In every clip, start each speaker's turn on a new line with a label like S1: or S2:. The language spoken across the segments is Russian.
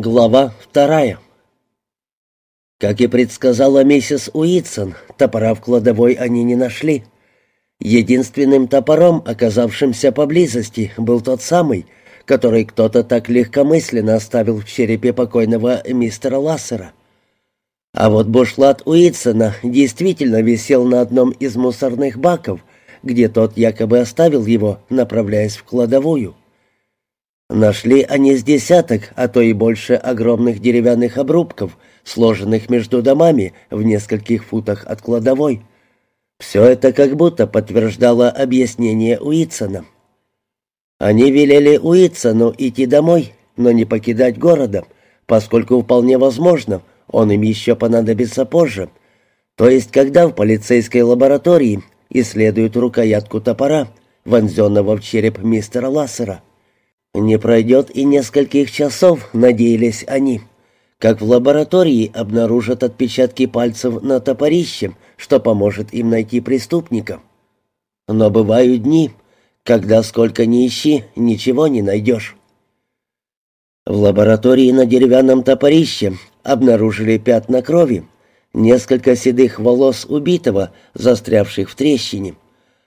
S1: Глава вторая. Как и предсказала миссис Уитсон, топора в кладовой они не нашли. Единственным топором, оказавшимся поблизости, был тот самый, который кто-то так легкомысленно оставил в черепе покойного мистера Лассера. А вот бушлат Уитсона действительно висел на одном из мусорных баков, где тот якобы оставил его, направляясь в кладовую. Нашли они с десяток, а то и больше огромных деревянных обрубков, сложенных между домами в нескольких футах от кладовой. Все это как будто подтверждало объяснение Уитсона. Они велели Уитсону идти домой, но не покидать города, поскольку вполне возможно, он им еще понадобится позже, то есть когда в полицейской лаборатории исследуют рукоятку топора, вонзенного в череп мистера Лассера. Не пройдет и нескольких часов, надеялись они, как в лаборатории обнаружат отпечатки пальцев на топорище, что поможет им найти преступника. Но бывают дни, когда сколько ни ищи, ничего не найдешь. В лаборатории на деревянном топорище обнаружили пятна крови, несколько седых волос убитого, застрявших в трещине,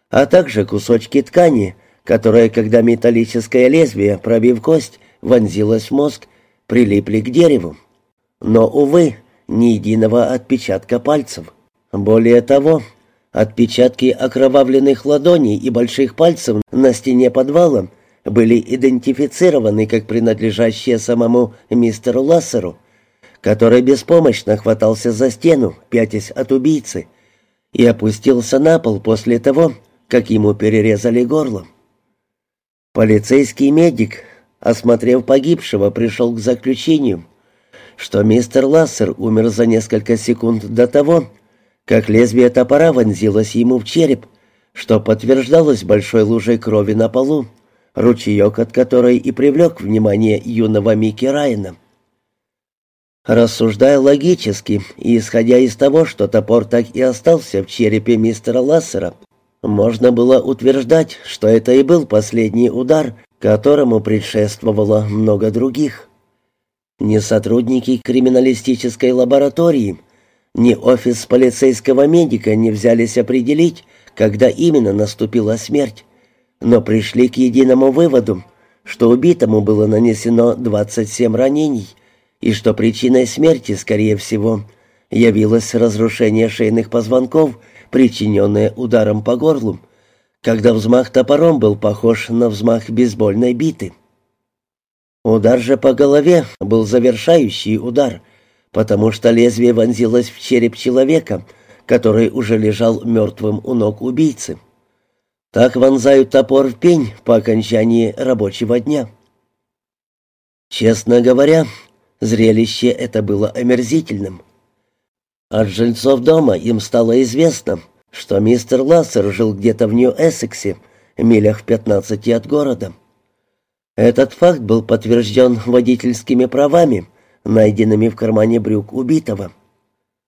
S1: а также кусочки ткани, которые, когда металлическое лезвие, пробив кость, вонзилось в мозг, прилипли к дереву. Но, увы, ни единого отпечатка пальцев. Более того, отпечатки окровавленных ладоней и больших пальцев на стене подвала были идентифицированы как принадлежащие самому мистеру Лассеру, который беспомощно хватался за стену, пятясь от убийцы, и опустился на пол после того, как ему перерезали горло. Полицейский медик, осмотрев погибшего, пришел к заключению, что мистер Лассер умер за несколько секунд до того, как лезвие топора вонзилось ему в череп, что подтверждалось большой лужей крови на полу, ручеек от которой и привлек внимание юного Микки Райана. Рассуждая логически и исходя из того, что топор так и остался в черепе мистера Лассера, можно было утверждать, что это и был последний удар, которому предшествовало много других. Ни сотрудники криминалистической лаборатории, ни офис полицейского медика не взялись определить, когда именно наступила смерть, но пришли к единому выводу, что убитому было нанесено 27 ранений, и что причиной смерти, скорее всего, явилось разрушение шейных позвонков – причиненное ударом по горлу, когда взмах топором был похож на взмах бейсбольной биты. Удар же по голове был завершающий удар, потому что лезвие вонзилось в череп человека, который уже лежал мертвым у ног убийцы. Так вонзают топор в пень по окончании рабочего дня. Честно говоря, зрелище это было омерзительным. От жильцов дома им стало известно, что мистер Лассер жил где-то в Нью-Эссексе, милях в пятнадцати от города. Этот факт был подтвержден водительскими правами, найденными в кармане брюк убитого.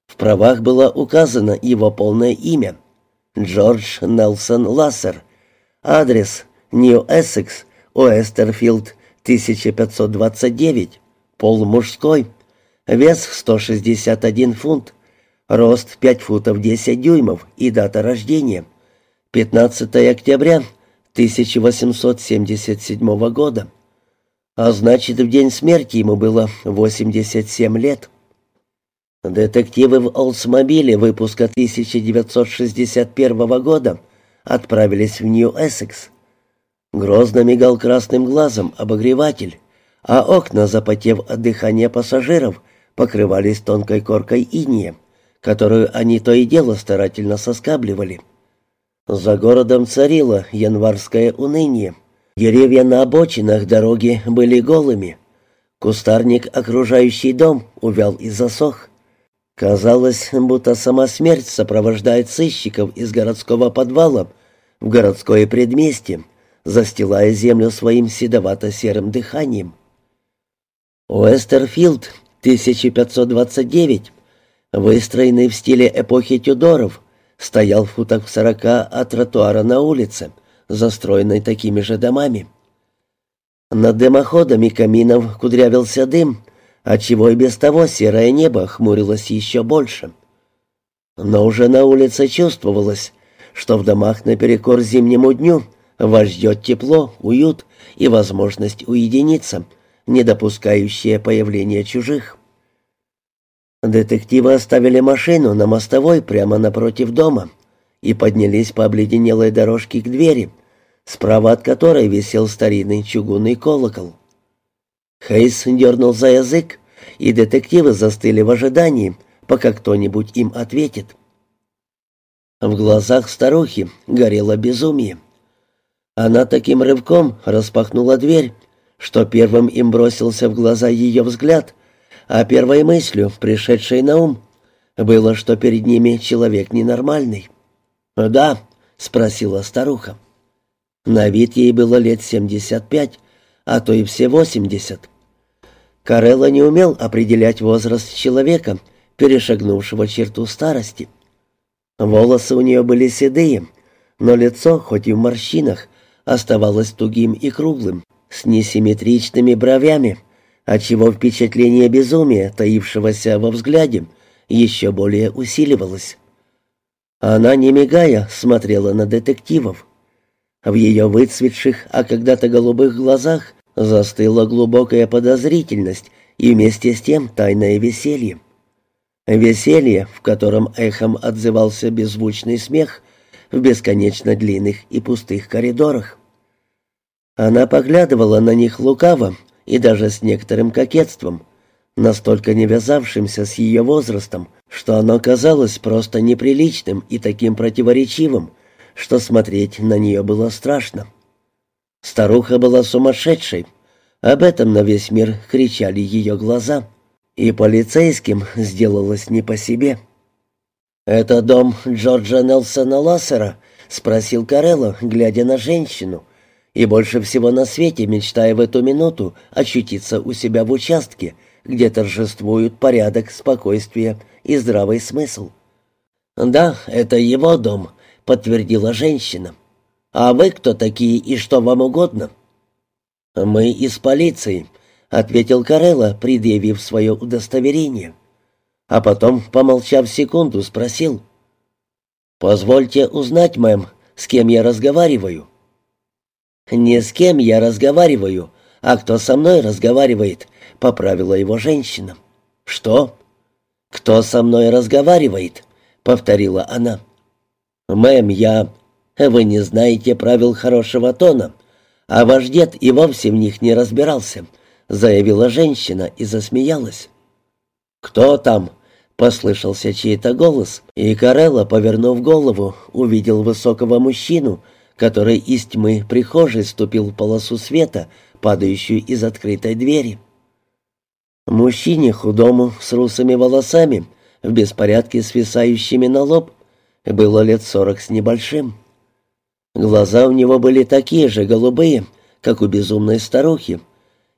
S1: В правах было указано его полное имя — Джордж Нелсон Лассер, адрес Нью-Эссекс, Уэстерфилд, 1529, пол мужской, вес 161 фунт, рост 5 футов 10 дюймов и дата рождения 15 октября 1877 года. А значит, в день смерти ему было 87 лет. Детективы в Олдсмобиле выпуска 1961 года отправились в Нью-Эссекс. Грозно мигал красным глазом обогреватель, а окна, запотев от дыхания пассажиров, покрывались тонкой коркой иния которую они то и дело старательно соскабливали. За городом царило январское уныние. Деревья на обочинах дороги были голыми. Кустарник, окружающий дом, увял и засох. Казалось, будто сама смерть сопровождает сыщиков из городского подвала в городское предместье, застилая землю своим седовато-серым дыханием. Уэстерфилд, 1529, выстроенный в стиле эпохи Тюдоров, стоял в футах в сорока от тротуара на улице, застроенной такими же домами. Над дымоходами каминов кудрявился дым, отчего и без того серое небо хмурилось еще больше. Но уже на улице чувствовалось, что в домах наперекор зимнему дню вас ждет тепло, уют и возможность уединиться, не допускающая появления чужих. Детективы оставили машину на мостовой прямо напротив дома и поднялись по обледенелой дорожке к двери, справа от которой висел старинный чугунный колокол. Хейс дернул за язык, и детективы застыли в ожидании, пока кто-нибудь им ответит. В глазах старухи горело безумие. Она таким рывком распахнула дверь, что первым им бросился в глаза ее взгляд, а первой мыслью, пришедшей на ум, было, что перед ними человек ненормальный. «Да», — спросила старуха. На вид ей было лет семьдесят пять, а то и все восемьдесят. Карелла не умел определять возраст человека, перешагнувшего черту старости. Волосы у нее были седые, но лицо, хоть и в морщинах, оставалось тугим и круглым, с несимметричными бровями, отчего впечатление безумия, таившегося во взгляде, еще более усиливалось. Она, не мигая, смотрела на детективов. В ее выцветших, а когда-то голубых глазах застыла глубокая подозрительность и вместе с тем тайное веселье. Веселье, в котором эхом отзывался беззвучный смех в бесконечно длинных и пустых коридорах. Она поглядывала на них лукаво и даже с некоторым кокетством, настолько не вязавшимся с ее возрастом, что оно казалось просто неприличным и таким противоречивым, что смотреть на нее было страшно. Старуха была сумасшедшей, об этом на весь мир кричали ее глаза — и полицейским сделалось не по себе. «Это дом Джорджа Нелсона Лассера?» — спросил Карелло, глядя на женщину, и больше всего на свете мечтая в эту минуту очутиться у себя в участке, где торжествуют порядок, спокойствие и здравый смысл. «Да, это его дом», — подтвердила женщина. «А вы кто такие и что вам угодно?» «Мы из полиции», ответил Карелла, предъявив свое удостоверение. А потом, помолчав секунду, спросил. «Позвольте узнать, мэм, с кем я разговариваю?» «Не с кем я разговариваю, а кто со мной разговаривает», — поправила его женщина. «Что?» «Кто со мной разговаривает?» — повторила она. «Мэм, я...» «Вы не знаете правил хорошего тона, а ваш дед и вовсе в них не разбирался», заявила женщина и засмеялась. «Кто там?» — послышался чей-то голос, и Карелла, повернув голову, увидел высокого мужчину, который из тьмы прихожей ступил в полосу света, падающую из открытой двери. Мужчине худому, с русыми волосами, в беспорядке свисающими на лоб, было лет сорок с небольшим. Глаза у него были такие же голубые, как у безумной старухи,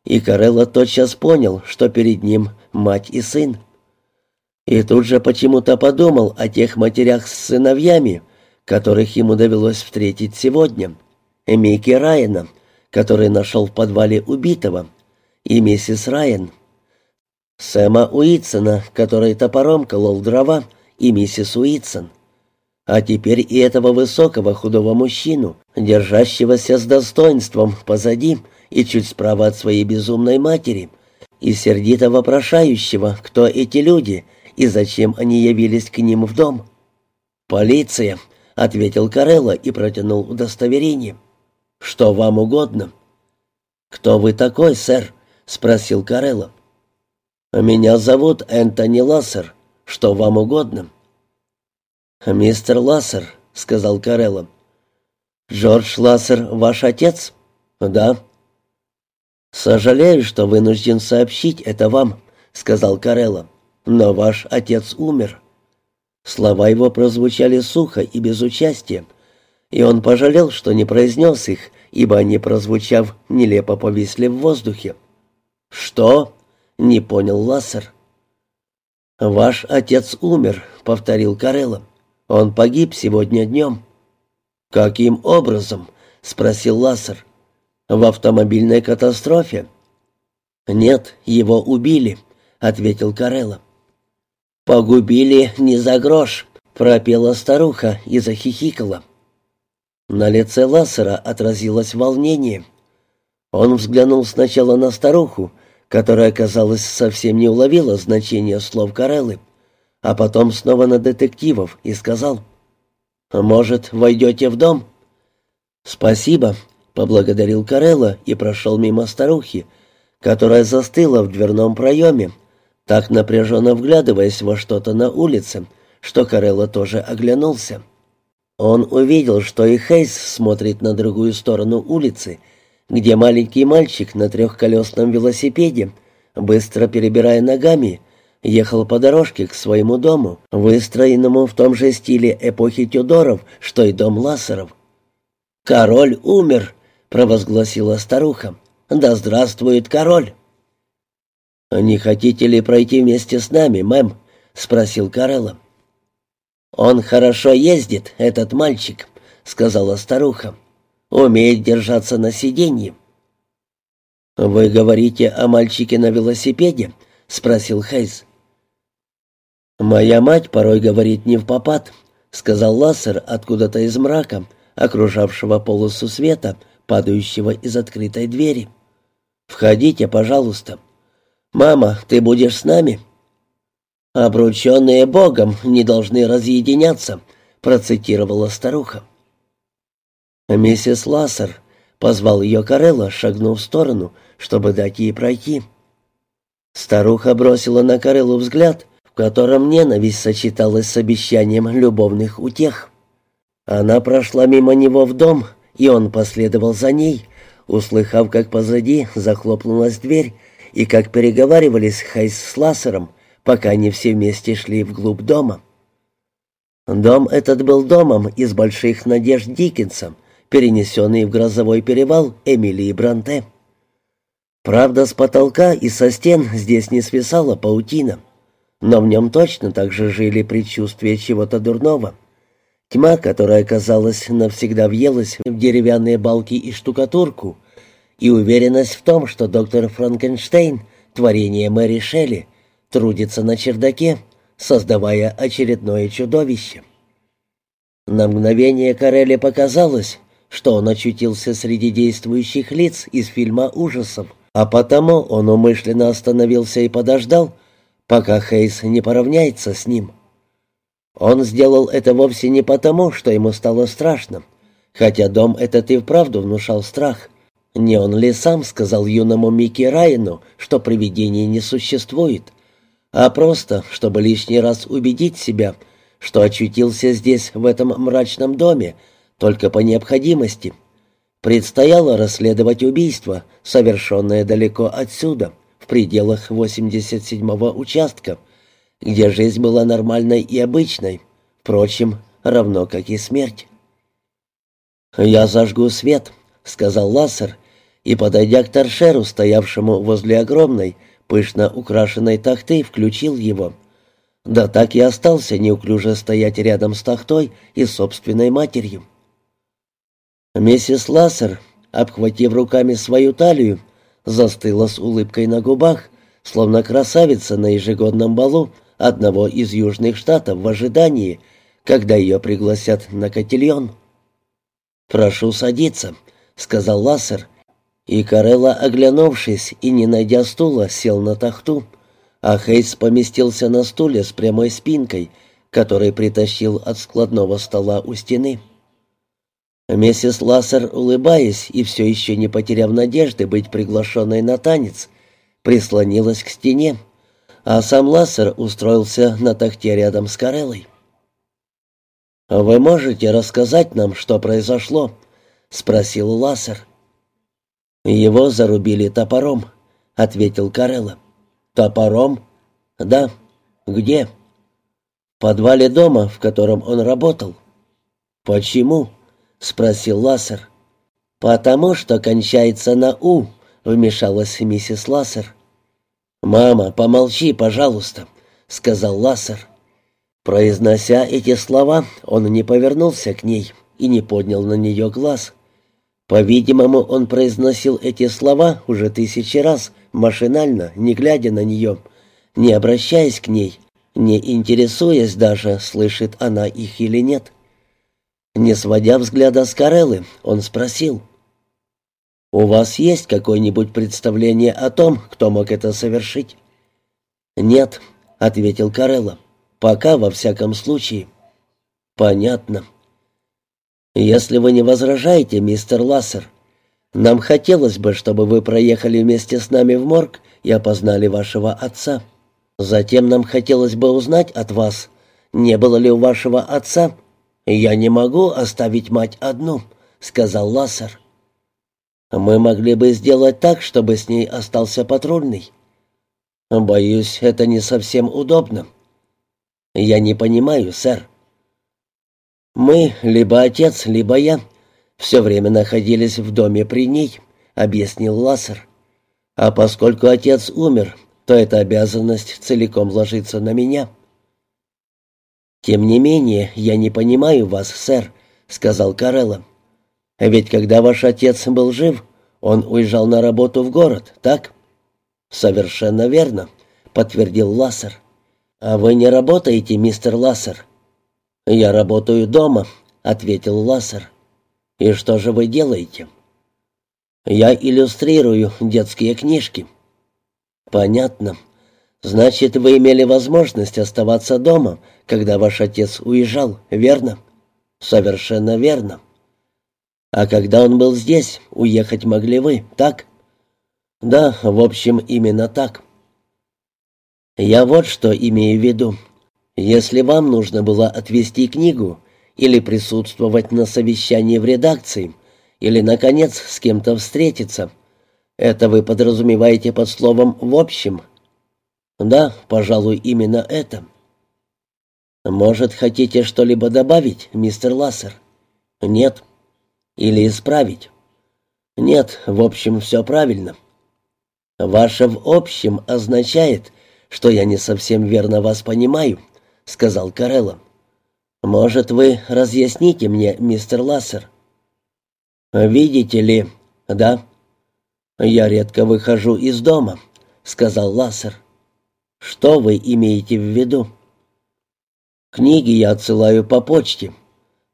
S1: и Карелла тотчас понял, что перед ним мать и сын. И тут же почему-то подумал о тех матерях с сыновьями, которых ему довелось встретить сегодня. Микки Райана, который нашел в подвале убитого, и миссис Райан. Сэма Уитсона, который топором колол дрова, и миссис Уитсон. А теперь и этого высокого худого мужчину, держащегося с достоинством позади, и чуть справа от своей безумной матери, и сердито вопрошающего, кто эти люди и зачем они явились к ним в дом. «Полиция», — ответил Карелла и протянул удостоверение. «Что вам угодно?» «Кто вы такой, сэр?» — спросил Карелла. «Меня зовут Энтони Лассер. Что вам угодно?» «Мистер Лассер», — сказал Карелла. «Джордж Лассер ваш отец?» «Да». «Сожалею, что вынужден сообщить это вам», — сказал Карелла. «Но ваш отец умер». Слова его прозвучали сухо и без участия, и он пожалел, что не произнес их, ибо они, прозвучав, нелепо повисли в воздухе. «Что?» — не понял Лассер. «Ваш отец умер», — повторил Карелла. «Он погиб сегодня днем». «Каким образом?» — спросил «В автомобильной катастрофе?» «Нет, его убили», ответил Карелла. «Погубили не за грош», — пропела старуха и захихикала. На лице Лассера отразилось волнение. Он взглянул сначала на старуху, которая, казалось, совсем не уловила значения слов Кареллы, а потом снова на детективов и сказал, «Может, войдете в дом?» «Спасибо», — поблагодарил Карелла и прошел мимо старухи, которая застыла в дверном проеме, так напряженно вглядываясь во что-то на улице, что Карелла тоже оглянулся. Он увидел, что и Хейс смотрит на другую сторону улицы, где маленький мальчик на трехколесном велосипеде, быстро перебирая ногами, ехал по дорожке к своему дому, выстроенному в том же стиле эпохи Тюдоров, что и дом Лассеров. «Король умер!» — провозгласила старуха. «Да здравствует король!» «Не хотите ли пройти вместе с нами, мэм?» — спросил Карелла. «Он хорошо ездит, этот мальчик», — сказала старуха. «Умеет держаться на сиденье». «Вы говорите о мальчике на велосипеде?» — спросил Хейз. «Моя мать порой говорит не в попад», — сказал Лассер откуда-то из мрака, окружавшего полосу света, падающего из открытой двери. «Входите, пожалуйста». «Мама, ты будешь с нами?» «Обрученные Богом не должны разъединяться», — процитировала старуха. «Миссис Лассер», — позвал ее Карелла, шагнув в сторону, чтобы дать ей пройти. Старуха бросила на Кареллу взгляд, в котором ненависть сочеталась с обещанием любовных утех. Она прошла мимо него в дом, и он последовал за ней, услыхав, как позади захлопнулась дверь, и как переговаривались Хайс с Лассером, пока они все вместе шли вглубь дома. Дом этот был домом из больших надежд Диккенса, перенесенный в грозовой перевал Эмилии Бранте. Правда, с потолка и со стен здесь не свисала паутина, но в нем точно так же жили предчувствия чего-то дурного. Тьма, которая, казалось, навсегда въелась в деревянные балки и штукатурку, и уверенность в том, что доктор Франкенштейн, творение Мэри Шелли, трудится на чердаке, создавая очередное чудовище. На мгновение Карелли показалось, что он очутился среди действующих лиц из фильма ужасов, а потому он умышленно остановился и подождал, пока Хейс не поравняется с ним. Он сделал это вовсе не потому, что ему стало страшно, хотя дом этот и вправду внушал страх. Не он ли сам сказал юному Микки Райану, что привидений не существует, а просто, чтобы лишний раз убедить себя, что очутился здесь, в этом мрачном доме, только по необходимости. Предстояло расследовать убийство, совершенное далеко отсюда, в пределах 87-го участка, где жизнь была нормальной и обычной, впрочем, равно как и смерть. «Я зажгу свет», — сказал Лассер, и, подойдя к торшеру, стоявшему возле огромной, пышно украшенной тахты, включил его. Да так и остался неуклюже стоять рядом с тахтой и собственной матерью. Миссис Лассер, обхватив руками свою талию, застыла с улыбкой на губах, словно красавица на ежегодном балу одного из южных штатов в ожидании, когда ее пригласят на котельон. «Прошу садиться», — сказал Лассер, и Карелла, оглянувшись и не найдя стула, сел на тахту, а Хейс поместился на стуле с прямой спинкой, который притащил от складного стола у стены. Миссис Лассер, улыбаясь и все еще не потеряв надежды быть приглашенной на танец, прислонилась к стене, а сам Лассер устроился на тахте рядом с Кареллой. «Вы можете рассказать нам, что произошло?» — спросил Лассер. «Его зарубили топором», — ответил Карелла. «Топором?» «Да». «Где?» «В подвале дома, в котором он работал». «Почему?» — спросил Лассер. «Потому что кончается на «у», — вмешалась миссис Лассер. «Мама, помолчи, пожалуйста», — сказал Лассер. Произнося эти слова, он не повернулся к ней и не поднял на нее глаз. По-видимому, он произносил эти слова уже тысячи раз, машинально, не глядя на нее, не обращаясь к ней, не интересуясь даже, слышит она их или нет. Не сводя взгляда с Кареллы, он спросил. «У вас есть какое-нибудь представление о том, кто мог это совершить?» «Нет», — ответил Карелла. «Пока, во всяком случае». «Понятно». «Если вы не возражаете, мистер Лассер, нам хотелось бы, чтобы вы проехали вместе с нами в морг и опознали вашего отца. Затем нам хотелось бы узнать от вас, не было ли у вашего отца «Я не могу оставить мать одну», — сказал Лассер. «Мы могли бы сделать так, чтобы с ней остался патрульный». «Боюсь, это не совсем удобно». «Я не понимаю, сэр». «Мы, либо отец, либо я, все время находились в доме при ней», — объяснил Лассер. «А поскольку отец умер, то эта обязанность целиком ложится на меня». «Тем не менее, я не понимаю вас, сэр», — сказал Карелла. «Ведь когда ваш отец был жив, он уезжал на работу в город, так?» «Совершенно верно», — подтвердил Лассер. «А вы не работаете, мистер Лассер?» «Я работаю дома», — ответил Лассер. «И что же вы делаете?» «Я иллюстрирую детские книжки». «Понятно. Значит, вы имели возможность оставаться дома, когда ваш отец уезжал, верно? Совершенно верно. А когда он был здесь, уехать могли вы, так? Да, в общем, именно так. Я вот что имею в виду. Если вам нужно было отвезти книгу или присутствовать на совещании в редакции, или, наконец, с кем-то встретиться, это вы подразумеваете под словом «в общем», «Да, пожалуй, именно это». «Может, хотите что-либо добавить, мистер Лассер?» «Нет». «Или исправить?» «Нет, в общем, все правильно». «Ваше «в общем» означает, что я не совсем верно вас понимаю», — сказал Карелло. «Может, вы разъясните мне, мистер Лассер?» «Видите ли, да?» «Я редко выхожу из дома», — сказал Лассер. Что вы имеете в виду? Книги я отсылаю по почте.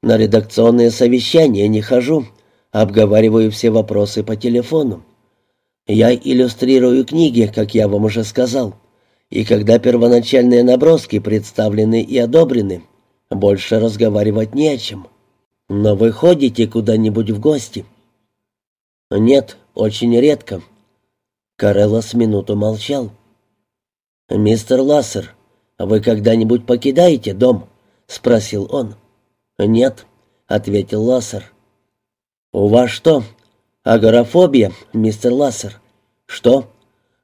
S1: На редакционные совещания не хожу, обговариваю все вопросы по телефону. Я иллюстрирую книги, как я вам уже сказал. И когда первоначальные наброски представлены и одобрены, больше разговаривать не о чем. Но вы ходите куда-нибудь в гости? Нет, очень редко. Карелла с минуту молчал. «Мистер Лассер, вы когда-нибудь покидаете дом?» — спросил он. «Нет», — ответил Лассер. «У вас что, агорафобия, мистер Лассер?» «Что?»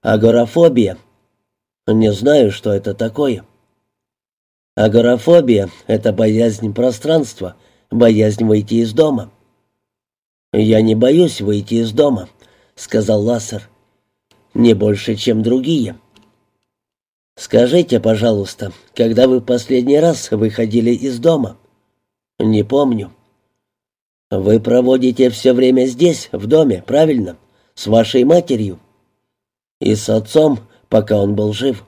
S1: «Агорафобия». «Не знаю, что это такое». «Агорафобия — это боязнь пространства, боязнь выйти из дома». «Я не боюсь выйти из дома», — сказал Лассер. «Не больше, чем другие». «Скажите, пожалуйста, когда вы в последний раз выходили из дома?» «Не помню». «Вы проводите все время здесь, в доме, правильно? С вашей матерью?» «И с отцом, пока он был жив».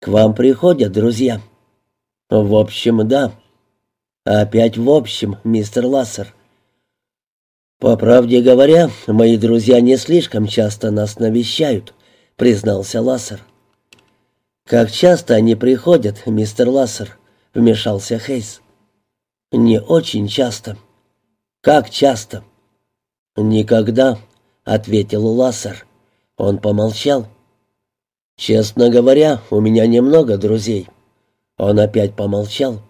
S1: «К вам приходят друзья?» «В общем, да». «Опять в общем, мистер Лассер». «По правде говоря, мои друзья не слишком часто нас навещают», — признался Лассер. «Как часто они приходят, мистер Лассер?» — вмешался Хейс. «Не очень часто». «Как часто?» «Никогда», — ответил Лассер. Он помолчал. «Честно говоря, у меня немного друзей». Он опять помолчал.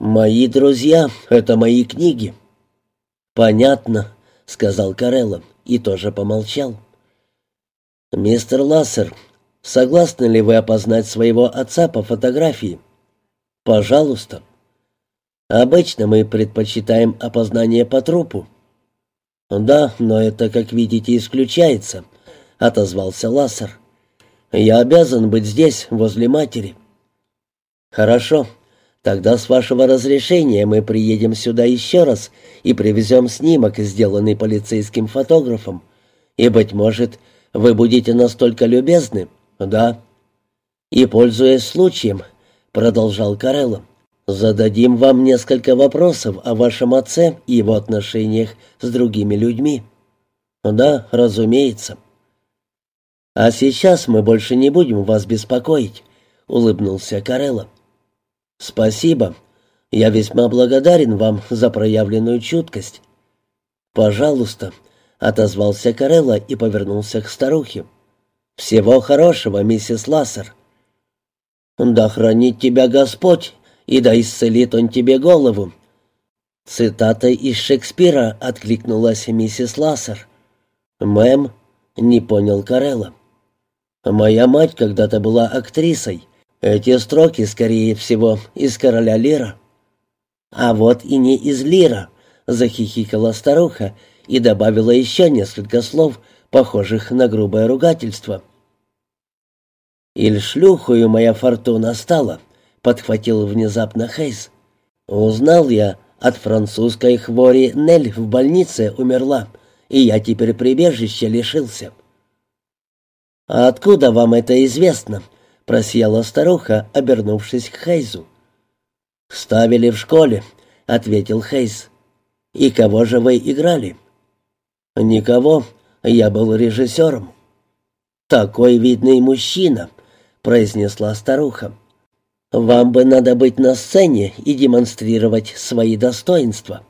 S1: «Мои друзья — это мои книги». «Понятно», — сказал Карелло и тоже помолчал. «Мистер Лассер, Согласны ли вы опознать своего отца по фотографии? Пожалуйста. Обычно мы предпочитаем опознание по трупу. Да, но это, как видите, исключается, отозвался Лассер. Я обязан быть здесь, возле матери. Хорошо. Тогда с вашего разрешения мы приедем сюда еще раз и привезем снимок, сделанный полицейским фотографом. И, быть может, вы будете настолько любезны, «Да». «И, пользуясь случаем», — продолжал Карелло, — «зададим вам несколько вопросов о вашем отце и его отношениях с другими людьми». «Да, разумеется». «А сейчас мы больше не будем вас беспокоить», — улыбнулся Карелло. «Спасибо. Я весьма благодарен вам за проявленную чуткость». «Пожалуйста», — отозвался Карелло и повернулся к старухе. «Всего хорошего, миссис Лассер». «Да хранит тебя Господь, и да исцелит Он тебе голову». Цитата из Шекспира откликнулась миссис Лассер. «Мэм», — не понял Карелла. «Моя мать когда-то была актрисой. Эти строки, скорее всего, из «Короля Лира». «А вот и не из Лира», — захихикала старуха и добавила еще несколько слов, похожих на грубое ругательство. «Иль шлюхую моя фортуна стала», — подхватил внезапно Хейс. «Узнал я, от французской хвори Нель в больнице умерла, и я теперь прибежище лишился». «А откуда вам это известно?» — просияла старуха, обернувшись к Хейзу. «Ставили в школе», — ответил Хейс. «И кого же вы играли?» «Никого. Я был режиссером». «Такой видный мужчина», — произнесла старуха. «Вам бы надо быть на сцене и демонстрировать свои достоинства».